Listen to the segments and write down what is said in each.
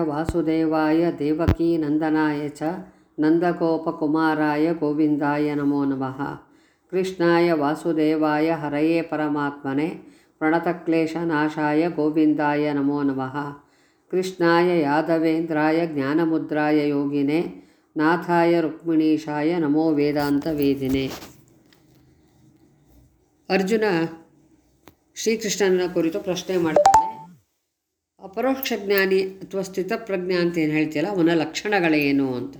ವಾಸುದೇವಾಯ ದೇವಕೀ ನಂದನಾಯ ಚ ನಂದಗೋಪಕುಮಾರಾಯ ಗೋವಿಂದಾಯ ನಮೋ ನಮಃ. ಕೃಷ್ಣಾಯ ವಾಸುದೇವಾಯ ಹರೆಯೇ ಪರಮಾತ್ಮನೆ ಪ್ರಣತಕ್ಲೇಶನಾಶಾಯ ಗೋವಿಂದಾಯ ನಮೋ ನಮಃ. ಕೃಷ್ಣಾಯ ಯಾದವೇಂದ್ರಾಯ ಜ್ಞಾನಮುದ್ರಾಯ ಯೋಗಿನೇ, ನಾಥಾಯ ರುಕ್ಮಿಣೀಶಾಯ ನಮೋ ವೇದಾಂತ ವೇದಿನೇ. ಅರ್ಜುನ ಶ್ರೀಕೃಷ್ಣನ ಕುರಿತು ಪ್ರಶ್ನೆ ಮಾಡ್ತಾನೆ ಅಪರೋಕ್ಷ ಜ್ಞಾನಿ ಅಥವಾ ಸ್ಥಿತಪ್ರಜ್ಞ ಅಂತ ಏನು ಹೇಳ್ತೀಯಲ್ಲ, ಅವನ ಲಕ್ಷಣಗಳೇನು ಅಂತ.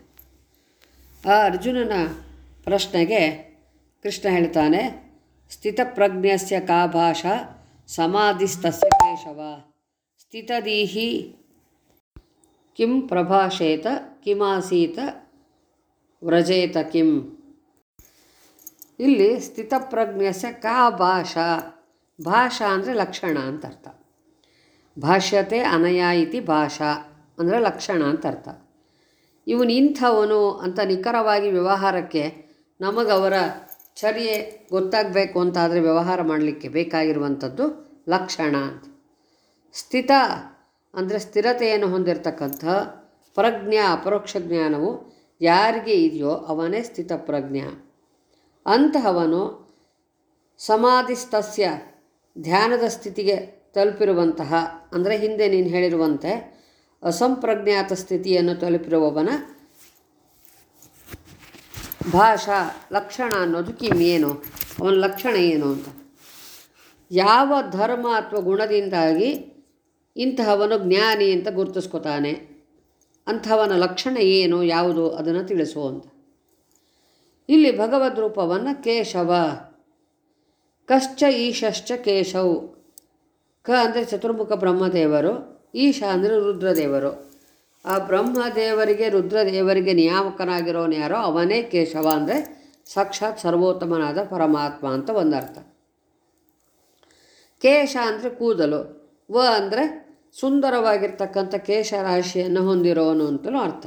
ಆ ಅರ್ಜುನನ ಪ್ರಶ್ನೆಗೆ ಕೃಷ್ಣ ಹೇಳ್ತಾನೆ, ಸ್ಥಿತಪ್ರಜ್ಞಸ್ಯ ಕಾ ಭಾಷಾ ಸಮಾಧಿಸ್ತಸ್ಯ ಕೇಶವ. ಸ್ಥಿತದೀಹಿ ಕಿಂ ಪ್ರಭಾಷೇತ, ಕಿಮಾಸೀತ, ವ್ರಜೇತ ಕಿಂ. ಇಲ್ಲಿ ಸ್ಥಿತಪ್ರಜ್ಞಸ್ಯ ಕಾ ಭಾಷಾ. ಭಾಷಾ ಅಂದರೆ ಲಕ್ಷಣ ಅಂತ ಅರ್ಥ. ಭಾಷ್ಯತೆ ಅನಯ ಇತಿ ಭಾಷಾ ಅಂದರೆ ಲಕ್ಷಣ ಅಂತ ಅರ್ಥ. ಇವನು ಇಂಥವನು ಅಂತ ನಿಖರವಾಗಿ ವ್ಯವಹಾರಕ್ಕೆ ನಮಗವರ ಚರ್ಯೆ ಗೊತ್ತಾಗಬೇಕು ಅಂತಾದರೆ ವ್ಯವಹಾರ ಮಾಡಲಿಕ್ಕೆ ಬೇಕಾಗಿರುವಂಥದ್ದು ಲಕ್ಷಣ ಅಂತ. ಸ್ಥಿತ ಅಂದರೆ ಸ್ಥಿರತೆಯನ್ನು ಹೊಂದಿರತಕ್ಕಂಥ ಪ್ರಜ್ಞ, ಅಪರೋಕ್ಷ ಜ್ಞಾನವು ಯಾರಿಗೆ ಇದೆಯೋ ಅವನೇ ಸ್ಥಿತ ಪ್ರಜ್ಞ. ಅಂತಹವನು ಸಮಾಧಿಸ್ತಸ್ಯ ಧ್ಯಾನದ ಸ್ಥಿತಿಗೆ ತಲುಪಿರುವಂತಹ, ಅಂದರೆ ಹಿಂದೆ ನೀನು ಹೇಳಿರುವಂತೆ ಅಸಂಪ್ರಜ್ಞಾತ ಸ್ಥಿತಿಯನ್ನು ತಲುಪಿರುವವನ ಭಾಷಾ ಲಕ್ಷಣ ಅನ್ನೋದು ಕಿಮ್ ಏನು? ಅವನ ಲಕ್ಷಣ ಏನು ಅಂತ. ಯಾವ ಧರ್ಮ ಅಥವಾ ಗುಣದಿಂದಾಗಿ ಇಂತಹವನು ಜ್ಞಾನಿ ಅಂತ ಗುರುತಿಸ್ಕೊತಾನೆ? ಅಂಥವನ ಲಕ್ಷಣ ಏನು? ಯಾವುದು? ಅದನ್ನು ತಿಳಿಸು ಅಂತ. ಇಲ್ಲಿ ಭಗವದ್ ರೂಪವನ್ನು ಕೇಶವ. ಕಶ್ಚ ಈಶಶ್ಚ ಕೇಶವ್. ಕ ಅಂದರೆ ಚತುರ್ಮುಖ ಬ್ರಹ್ಮದೇವರು, ಈಶ ಅಂದರೆ ರುದ್ರದೇವರು. ಆ ಬ್ರಹ್ಮದೇವರಿಗೆ, ರುದ್ರದೇವರಿಗೆ ನಿಯಾಮಕನಾಗಿರೋನು ಯಾರೋ ಅವನೇ ಕೇಶವ ಅಂದರೆ ಸಾಕ್ಷಾತ್ ಸರ್ವೋತ್ತಮನಾದ ಪರಮಾತ್ಮ ಅಂತ ಒಂದರ್ಥ. ಕೇಶ ಅಂದರೆ ಕೂದಲು, ವ ಅಂದರೆ ಸುಂದರವಾಗಿರ್ತಕ್ಕಂಥ ಕೇಶ ರಾಶಿಯನ್ನು ಹೊಂದಿರೋನು ಅಂತಲೂ ಅರ್ಥ.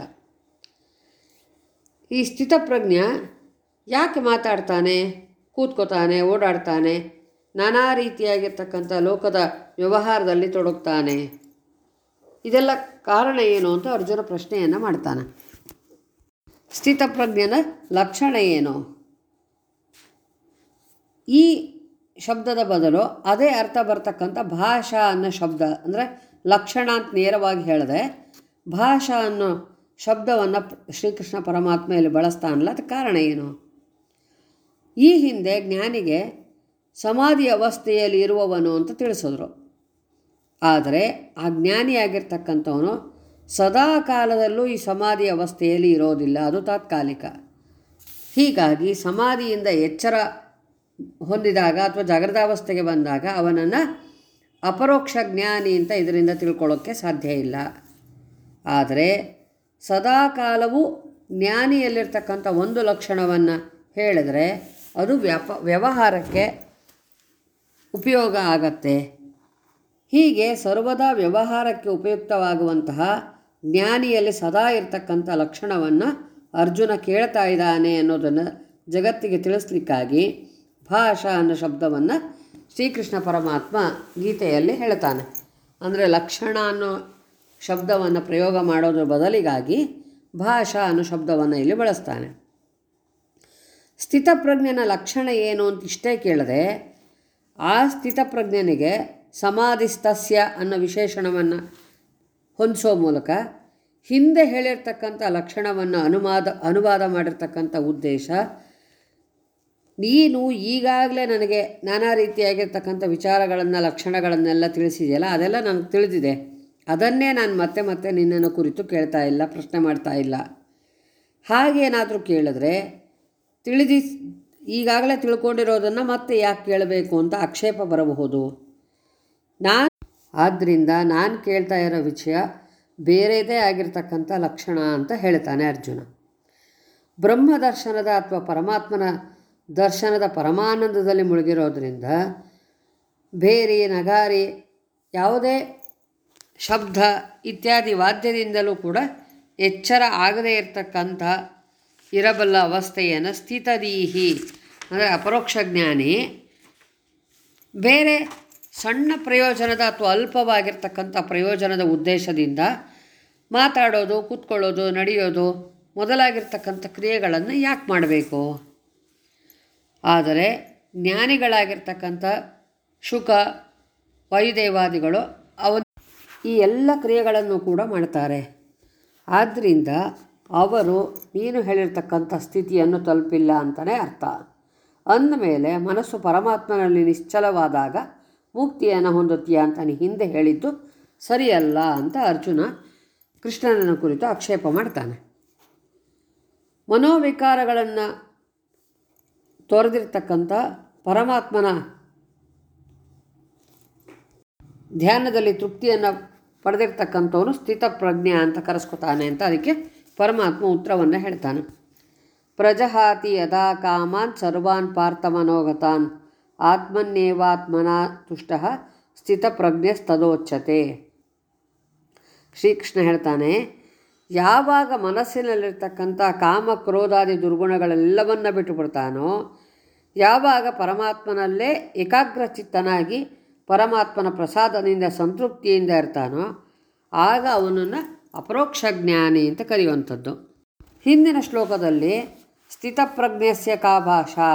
ಈ ಸ್ಥಿತಪ್ರಜ್ಞ ಯಾಕೆ ಮಾತಾಡ್ತಾನೆ? ಕೂತ್ಕೋತಾನೆ, ಓಡಾಡ್ತಾನೆ ನಾನಾ ರೀತಿಯಾಗಿರ್ತಕ್ಕಂಥ ಲೋಕದ ವ್ಯವಹಾರದಲ್ಲಿ ತೊಡಗ್ತಾನೆ. ಇದೆಲ್ಲ ಕಾರಣ ಏನು ಅಂತ ಅರ್ಜುನ ಪ್ರಶ್ನೆಯನ್ನು ಮಾಡ್ತಾನೆ. ಸ್ಥಿತಪ್ರಜ್ಞನ ಲಕ್ಷಣ ಏನು? ಈ ಶಬ್ದದ ಬದಲು ಅದೇ ಅರ್ಥ ಬರ್ತಕ್ಕಂಥ ಭಾಷಾ ಅನ್ನೋ ಶಬ್ದ, ಅಂದರೆ ಲಕ್ಷಣ ಅಂತ ನೇರವಾಗಿ ಹೇಳಿದೆ, ಭಾಷಾ ಅನ್ನೋ ಶಬ್ದವನ್ನು ಶ್ರೀಕೃಷ್ಣ ಪರಮಾತ್ಮೆಯಲ್ಲಿ ಬಳಸ್ತಾನಲ್ಲ, ಅದಕ್ಕೆ ಕಾರಣ ಏನು? ಈ ಹಿಂದೆ ಜ್ಞಾನಿಗೆ ಸಮಾಧಿ ಅವಸ್ಥೆಯಲ್ಲಿ ಇರುವವನು ಅಂತ ತಿಳಿಸಿದ್ರು. ಆದರೆ ಆ ಜ್ಞಾನಿಯಾಗಿರ್ತಕ್ಕಂಥವನು ಸದಾ ಕಾಲದಲ್ಲೂ ಈ ಸಮಾಧಿ ಅವಸ್ಥೆಯಲ್ಲಿ ಇರೋದಿಲ್ಲ, ಅದು ತಾತ್ಕಾಲಿಕ. ಹೀಗಾಗಿ ಸಮಾಧಿಯಿಂದ ಎಚ್ಚರ ಹೊಂದಿದಾಗ ಅಥವಾ ಜಾಗೃತಾವಸ್ಥೆಗೆ ಬಂದಾಗ ಅವನನ್ನು ಅಪರೋಕ್ಷ ಜ್ಞಾನಿ ಅಂತ ಇದರಿಂದ ತಿಳ್ಕೊಳ್ಳೋಕ್ಕೆ ಸಾಧ್ಯ ಇಲ್ಲ. ಆದರೆ ಸದಾ ಕಾಲವೂ ಜ್ಞಾನಿಯಲ್ಲಿರ್ತಕ್ಕಂಥ ಒಂದು ಲಕ್ಷಣವನ್ನು ಹೇಳಿದರೆ ಅದು ವ್ಯಾಪ ವ್ಯವಹಾರಕ್ಕೆ ಉಪಯೋಗ ಆಗತ್ತೆ. ಹೀಗೆ ಸರ್ವದಾ ವ್ಯವಹಾರಕ್ಕೆ ಉಪಯುಕ್ತವಾಗುವಂತಹ ಜ್ಞಾನಿಯಲ್ಲಿ ಸದಾ ಇರತಕ್ಕಂಥ ಲಕ್ಷಣವನ್ನು ಅರ್ಜುನ ಕೇಳ್ತಾ ಇದ್ದಾನೆ ಅನ್ನೋದನ್ನು ಜಗತ್ತಿಗೆ ತಿಳಿಸ್ಲಿಕ್ಕಾಗಿ ಭಾಷಾ ಅನ್ನೋ ಶಬ್ದವನ್ನು ಶ್ರೀಕೃಷ್ಣ ಪರಮಾತ್ಮ ಗೀತೆಯಲ್ಲಿ ಹೇಳ್ತಾನೆ. ಅಂದರೆ ಲಕ್ಷಣ ಅನ್ನೋ ಶಬ್ದವನ್ನು ಪ್ರಯೋಗ ಮಾಡೋದ್ರ ಬದಲಿಗಾಗಿ ಭಾಷಾ ಅನ್ನೋ ಶಬ್ದವನ್ನು ಇಲ್ಲಿ ಬಳಸ್ತಾನೆ. ಸ್ಥಿತಪ್ರಜ್ಞನ ಲಕ್ಷಣ ಏನು ಅಂತ ಇಷ್ಟೇ ಕೇಳದೆ ಆ ಸ್ಥಿತಪ್ರಜ್ಞನಿಗೆ ಸಮಾಧಿಸ್ತಸ್ಯ ಅನ್ನೋ ವಿಶೇಷಣವನ್ನು ಹೊಂದಿಸೋ ಮೂಲಕ ಹಿಂದೆ ಹೇಳಿರ್ತಕ್ಕಂಥ ಲಕ್ಷಣವನ್ನು ಅನುವಾದ ಅನುವಾದ ಮಾಡಿರ್ತಕ್ಕಂಥ ಉದ್ದೇಶ, ನೀನು ಈಗಾಗಲೇ ನನಗೆ ನಾನಾ ರೀತಿಯಾಗಿರ್ತಕ್ಕಂಥ ವಿಚಾರಗಳನ್ನು, ಲಕ್ಷಣಗಳನ್ನೆಲ್ಲ ತಿಳಿಸಿದೆಯಲ್ಲ, ಅದೆಲ್ಲ ನನಗೆ ತಿಳಿದಿದೆ. ಅದನ್ನೇ ನಾನು ಮತ್ತೆ ಮತ್ತೆ ನಿನ್ನನ್ನು ಕುರಿತು ಕೇಳ್ತಾ ಇಲ್ಲ, ಪ್ರಶ್ನೆ ಮಾಡ್ತಾ ಇಲ್ಲ. ಹಾಗೇನಾದರೂ ಕೇಳಿದ್ರೆ ತಿಳಿದಿ ಈಗಾಗಲೇ ತಿಳ್ಕೊಂಡಿರೋದನ್ನು ಮತ್ತೆ ಯಾಕೆ ಕೇಳಬೇಕು ಅಂತ ಆಕ್ಷೇಪ ಬರಬಹುದು. ನಾನು ಆದ್ದರಿಂದ ನಾನು ಕೇಳ್ತಾ ಇರೋ ವಿಷಯ ಬೇರೆದೇ ಆಗಿರ್ತಕ್ಕಂಥ ಲಕ್ಷಣ ಅಂತ ಹೇಳ್ತಾನೆ ಅರ್ಜುನ. ಬ್ರಹ್ಮ ದರ್ಶನದ ಅಥವಾ ಪರಮಾತ್ಮನ ದರ್ಶನದ ಪರಮಾನಂದದಲ್ಲಿ ಮುಳುಗಿರೋದ್ರಿಂದ ಬೇರಿ ನಗಾರಿ, ಯಾವುದೇ ಶಬ್ದ ಇತ್ಯಾದಿ ವಾದ್ಯದಿಂದಲೂ ಕೂಡ ಎಚ್ಚರ ಆಗದೇ ಇರತಕ್ಕಂಥ ಇರಬಲ್ಲ ಅವಸ್ಥೆಯನ್ನು ಸ್ಥಿತದೀಹಿ. ಅಂದರೆ ಅಪರೋಕ್ಷ ಜ್ಞಾನಿ. ಬೇರೆ ಸಣ್ಣ ಪ್ರಯೋಜನದ ಅಥವಾ ಅಲ್ಪವಾಗಿರ್ತಕ್ಕಂಥ ಪ್ರಯೋಜನದ ಉದ್ದೇಶದಿಂದ ಮಾತಾಡೋದು, ಕೂತ್ಕೊಳ್ಳೋದು, ನಡೆಯೋದು ಮೊದಲಾಗಿರ್ತಕ್ಕಂಥ ಕ್ರಿಯೆಗಳನ್ನು ಯಾಕೆ ಮಾಡಬೇಕು? ಆದರೆ ಜ್ಞಾನಿಗಳಾಗಿರ್ತಕ್ಕಂಥ ಶುಕ ವಾಯುದೇವಾದಿಗಳು ಅವ ಈ ಎಲ್ಲ ಕ್ರಿಯೆಗಳನ್ನು ಕೂಡ ಮಾಡ್ತಾರೆ. ಆದ್ದರಿಂದ ಅವರು ನೀನು ಹೇಳಿರ್ತಕ್ಕಂಥ ಸ್ಥಿತಿಯನ್ನು ತಲುಪಿಲ್ಲ ಅಂತಲೇ ಅರ್ಥ. ಅಂದಮೇಲೆ ಮನಸ್ಸು ಪರಮಾತ್ಮನಲ್ಲಿ ನಿಶ್ಚಲವಾದಾಗ ಮುಕ್ತಿಯನ್ನು ಹೊಂದುತ್ತೀಯ ಅಂತ ಹಿಂದೆ ಹೇಳಿದ್ದು ಸರಿಯಲ್ಲ ಅಂತ ಅರ್ಜುನ ಕೃಷ್ಣನ ಕುರಿತು ಆಕ್ಷೇಪ ಮಾಡ್ತಾನೆ. ಮನೋವಿಕಾರಗಳನ್ನು ತೊರೆದಿರ್ತಕ್ಕಂಥ ಪರಮಾತ್ಮನ ಧ್ಯಾನದಲ್ಲಿ ತೃಪ್ತಿಯನ್ನು ಪಡೆದಿರ್ತಕ್ಕಂಥವನು ಸ್ಥಿತಪ್ರಜ್ಞೆ ಅಂತ ಕರೆಸ್ಕೊತಾನೆ ಅಂತ ಅದಕ್ಕೆ ಪರಮಾತ್ಮ ಉತ್ತರವನ್ನು ಹೇಳ್ತಾನೆ. ಪ್ರಜಹಾತಿ ಯದಾ ಕಾಮಾನ್ ಸರ್ವಾನ್ ಪಾರ್ಥಮನೋಗತಾನ್ ಆತ್ಮನ್ಯೇವಾತ್ಮನ ತುಷ್ಟ ಸ್ಥಿತಪ್ರಜ್ಞೆಸ್ತದೋಚ್ಯತೆ. ಶ್ರೀಕೃಷ್ಣ ಹೇಳ್ತಾನೆ, ಯಾವಾಗ ಮನಸ್ಸಿನಲ್ಲಿರ್ತಕ್ಕಂಥ ಕಾಮ ಕ್ರೋಧಾದಿ ದುರ್ಗುಣಗಳೆಲ್ಲವನ್ನ ಬಿಟ್ಟು ಬಿಡ್ತಾನೋ ಯಾವಾಗ ಪರಮಾತ್ಮನಲ್ಲೇ ಏಕಾಗ್ರಚಿತ್ತನಾಗಿ ಪರಮಾತ್ಮನ ಪ್ರಸಾದದಿಂದ ಸಂತೃಪ್ತಿಯಿಂದ ಇರ್ತಾನೋ, ಆಗ ಅವನನ್ನು ಅಪರೋಕ್ಷ ಜ್ಞಾನಿ ಅಂತ ಕರೆಯುವಂಥದ್ದು. ಹಿಂದಿನ ಶ್ಲೋಕದಲ್ಲಿ ಸ್ಥಿತಪ್ರಜ್ಞಸ್ಯ ಕಾ ಭಾಷಾ.